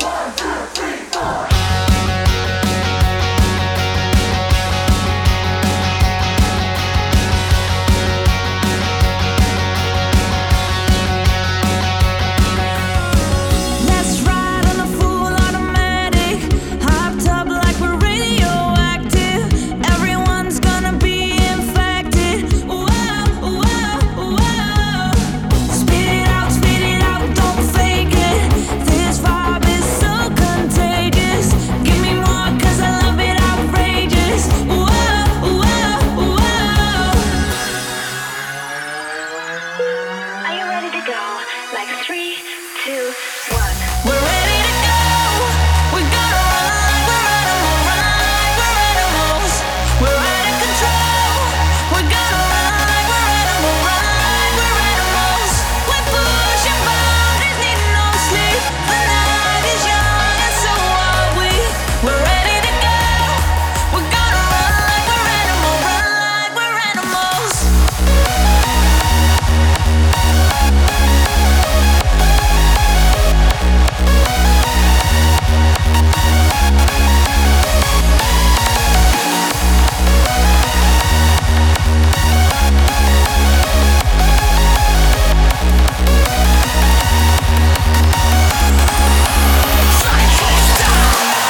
One, two. like three, two, one.